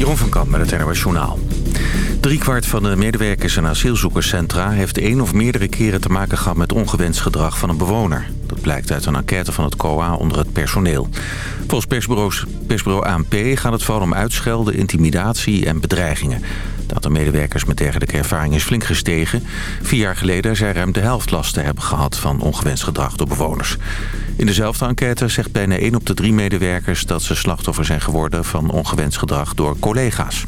Jeroen van Kamp met het NOS Journaal. Driekwart van de medewerkers in asielzoekerscentra... heeft één of meerdere keren te maken gehad met ongewenst gedrag van een bewoner. Dat blijkt uit een enquête van het COA onder het personeel. Volgens persbureau ANP gaat het vooral om uitschelden, intimidatie en bedreigingen. Het aantal medewerkers met dergelijke ervaring is flink gestegen. Vier jaar geleden zei ruim de helft last te hebben gehad van ongewenst gedrag door bewoners. In dezelfde enquête zegt bijna 1 op de drie medewerkers dat ze slachtoffer zijn geworden van ongewenst gedrag door collega's.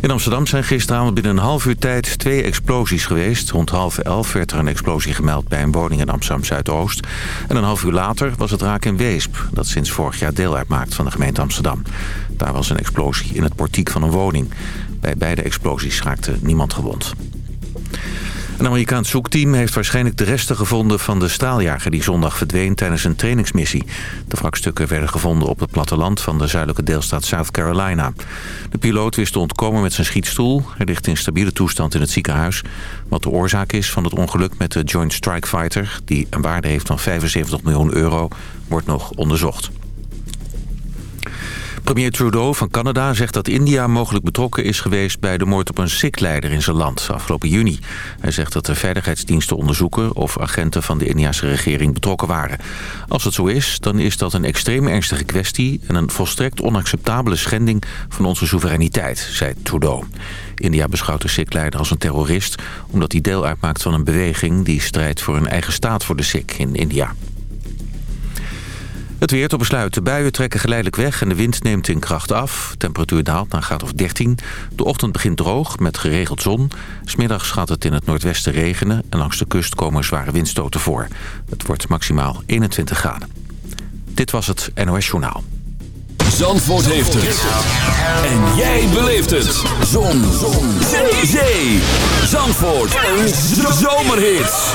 In Amsterdam zijn gisteravond binnen een half uur tijd twee explosies geweest. Rond half elf werd er een explosie gemeld bij een woning in Amsterdam-Zuidoost. En een half uur later was het raak in Weesp, dat sinds vorig jaar deel uitmaakt van de gemeente Amsterdam. Daar was een explosie in het portiek van een woning. Bij beide explosies raakte niemand gewond. Een Amerikaans zoekteam heeft waarschijnlijk de resten gevonden van de straaljager die zondag verdween tijdens een trainingsmissie. De wrakstukken werden gevonden op het platteland van de zuidelijke deelstaat South Carolina. De piloot wist te ontkomen met zijn schietstoel. Hij ligt in stabiele toestand in het ziekenhuis. Wat de oorzaak is van het ongeluk met de Joint Strike Fighter, die een waarde heeft van 75 miljoen euro, wordt nog onderzocht. Premier Trudeau van Canada zegt dat India mogelijk betrokken is geweest... bij de moord op een Sikh-leider in zijn land afgelopen juni. Hij zegt dat de veiligheidsdiensten onderzoeken... of agenten van de Indiase regering betrokken waren. Als het zo is, dan is dat een extreem ernstige kwestie... en een volstrekt onacceptabele schending van onze soevereiniteit, zei Trudeau. India beschouwt de Sikh-leider als een terrorist... omdat hij deel uitmaakt van een beweging... die strijdt voor een eigen staat voor de Sikh in India. Het weer tot besluit. De buien trekken geleidelijk weg en de wind neemt in kracht af. temperatuur daalt naar graad of 13. De ochtend begint droog met geregeld zon. Smiddags gaat het in het noordwesten regenen... en langs de kust komen zware windstoten voor. Het wordt maximaal 21 graden. Dit was het NOS Journaal. Zandvoort heeft het. En jij beleeft het. Zon. zon. Zee. Zee. Zandvoort. Een zomerhit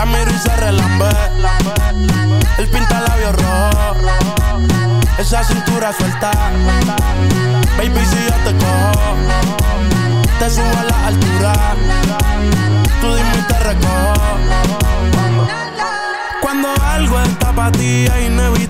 la miro y se relambe. El pinta labios rojo. Esa cintura suelta. Baby, si yo te cojo, te subo a la altura. Tú dime y te cuando algo está para ti es inevitable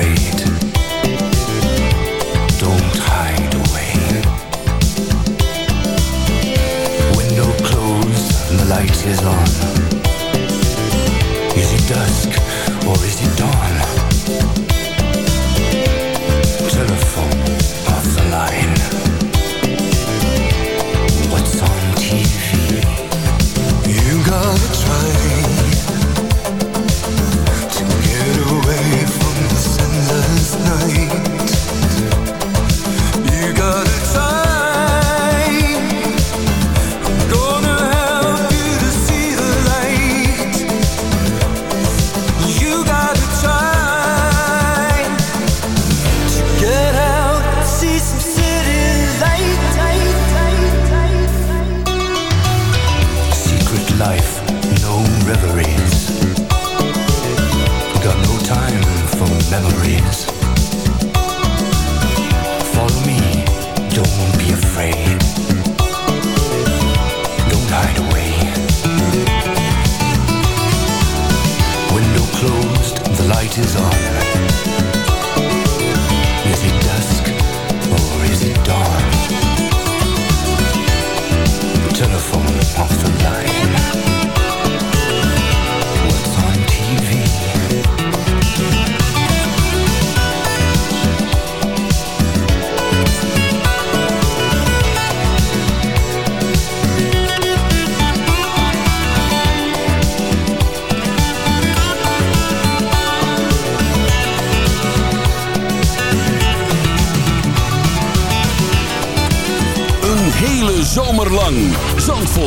afraid. Don't hide away. Window closed the light is on.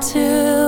to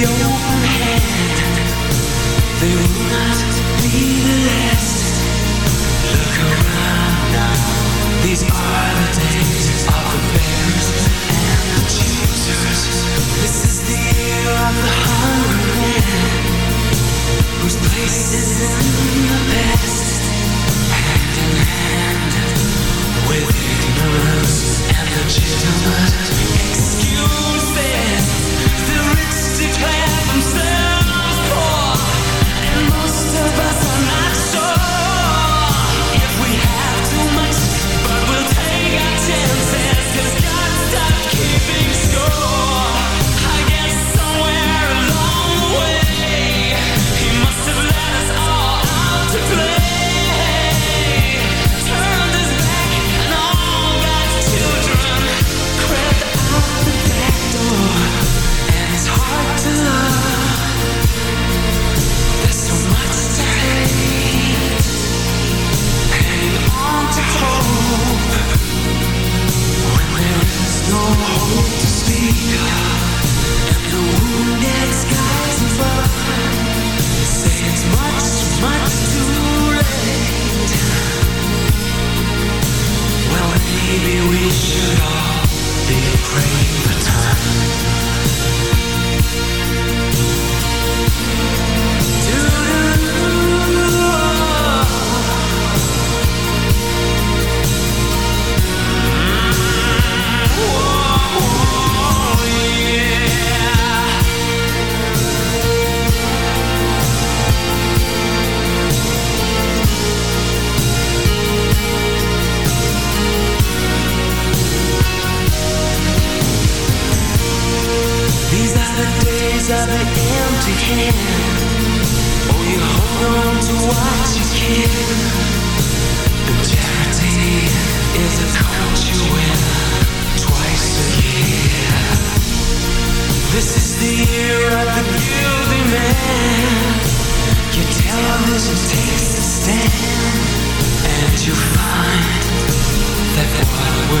your hand, they will not.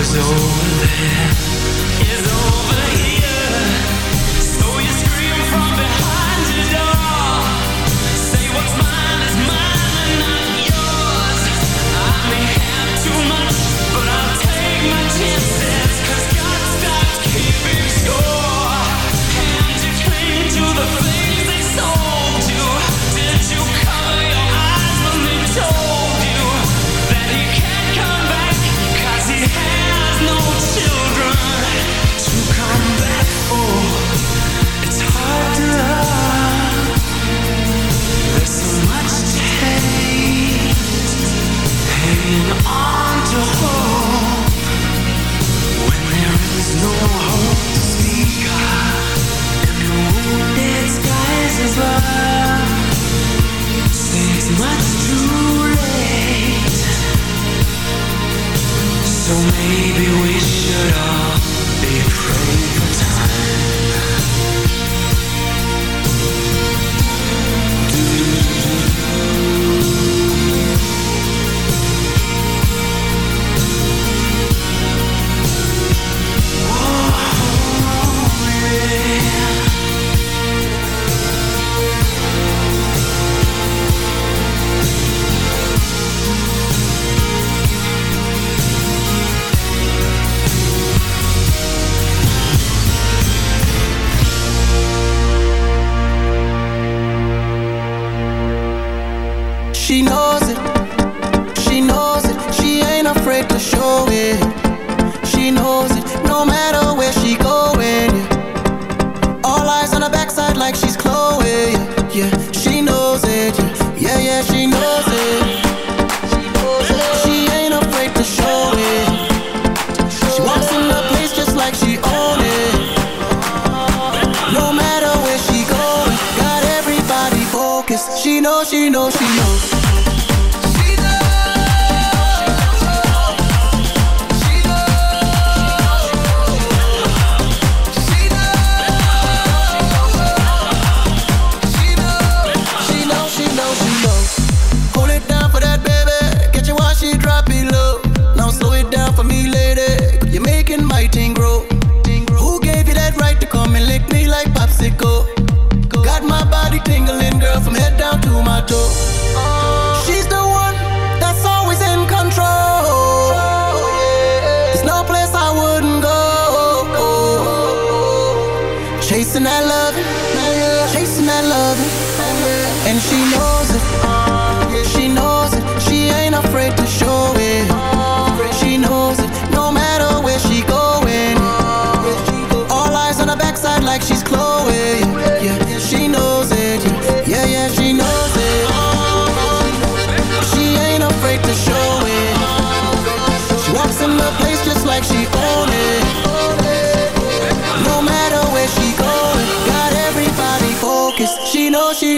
is over. It's over. She knows it, she knows it, she ain't afraid to show it.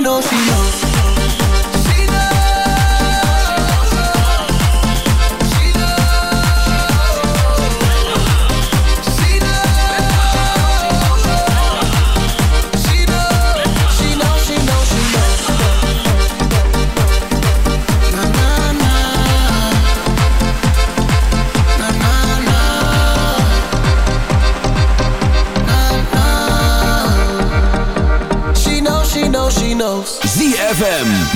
No. seat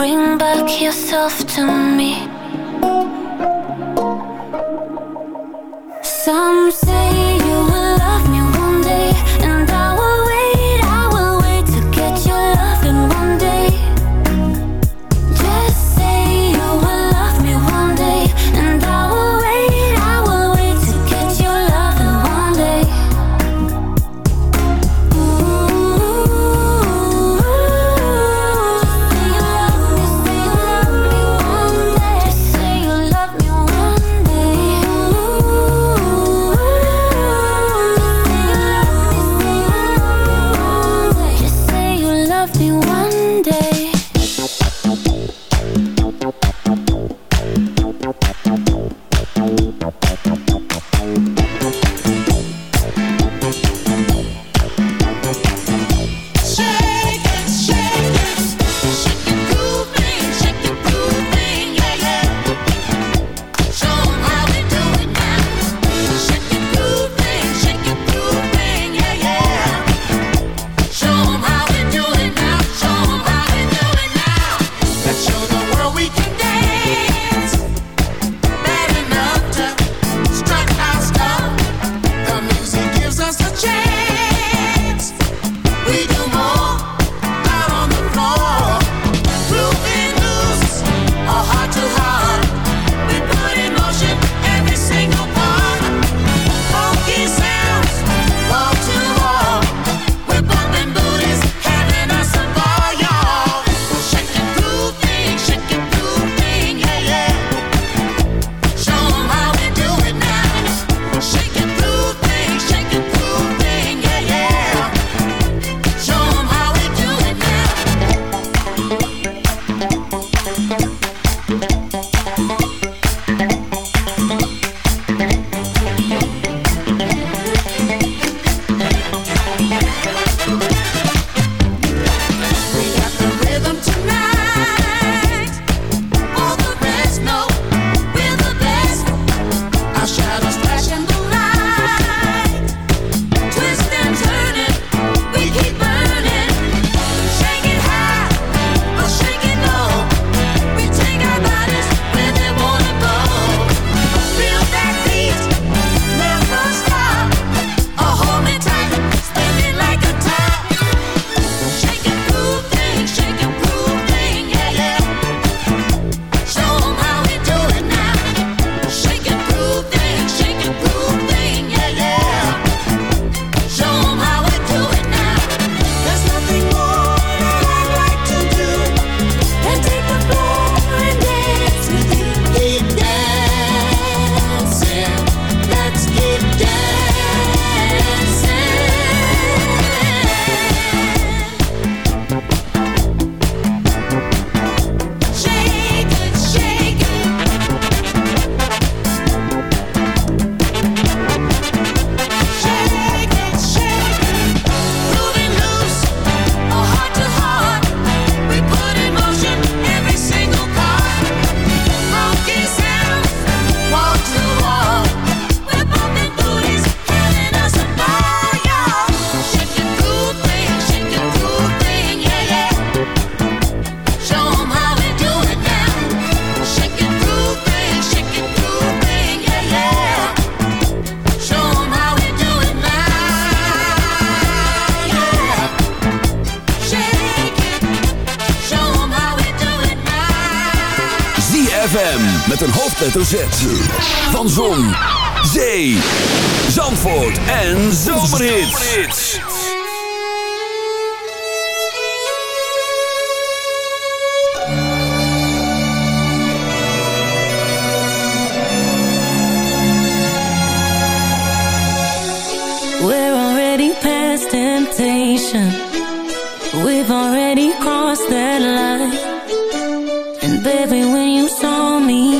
Bring back yourself to me. Zon, zee, Zandvoort en We're already past temptation. We've already crossed that line. And baby, when you saw me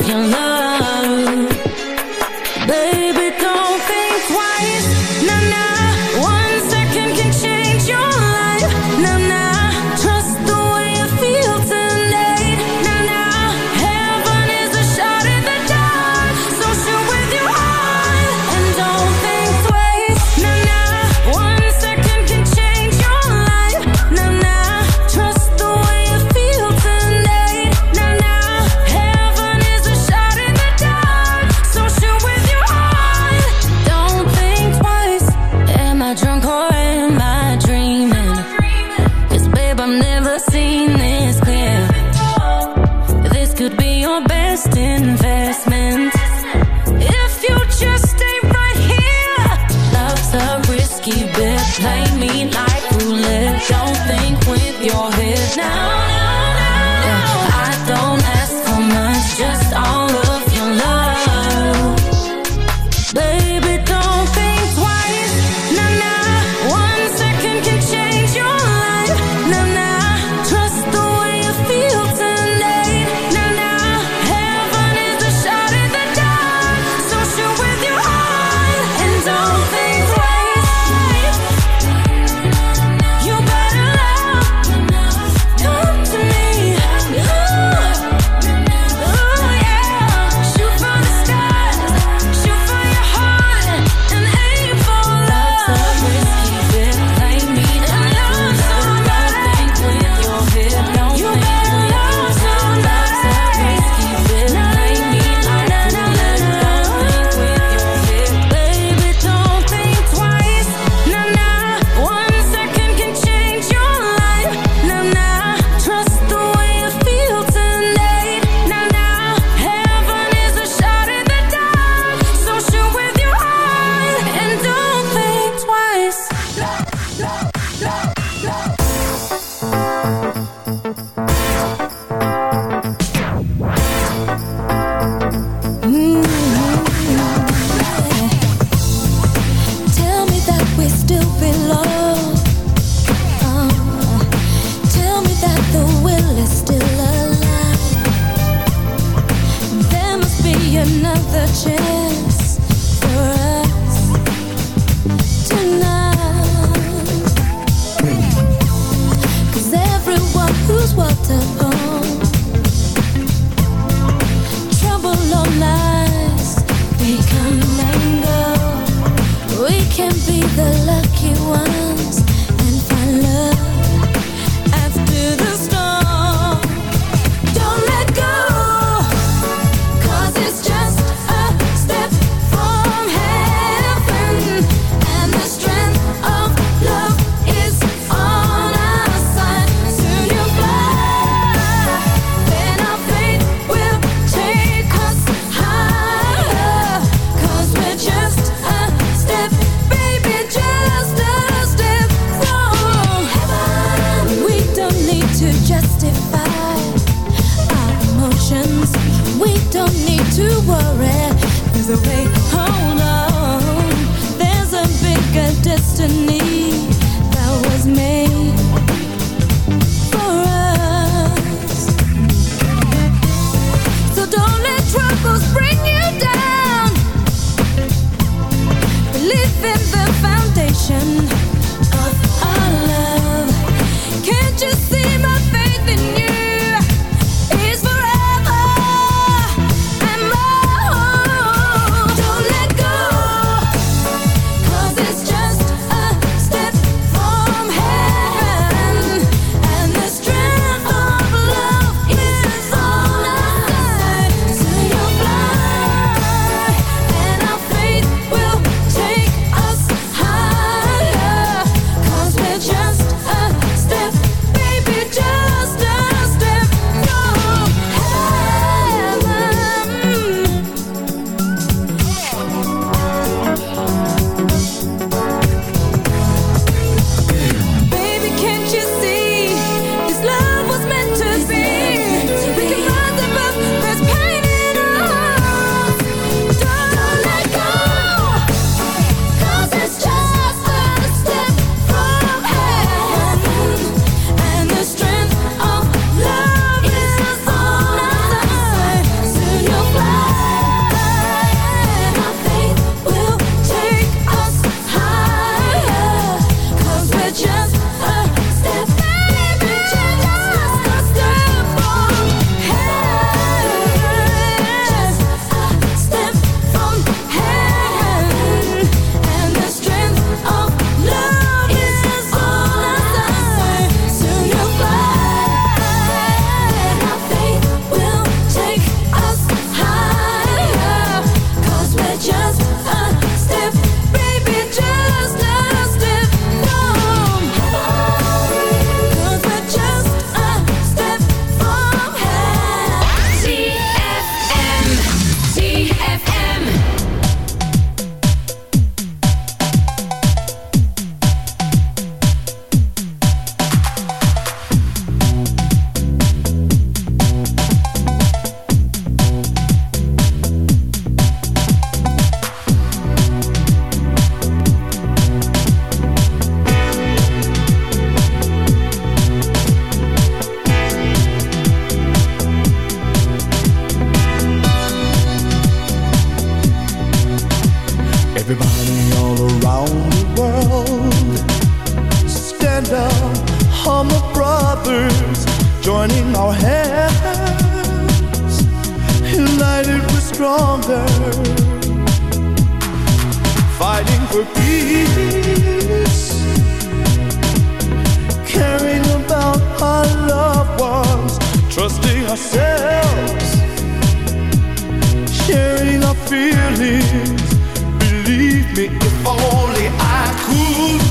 baby, if only I could.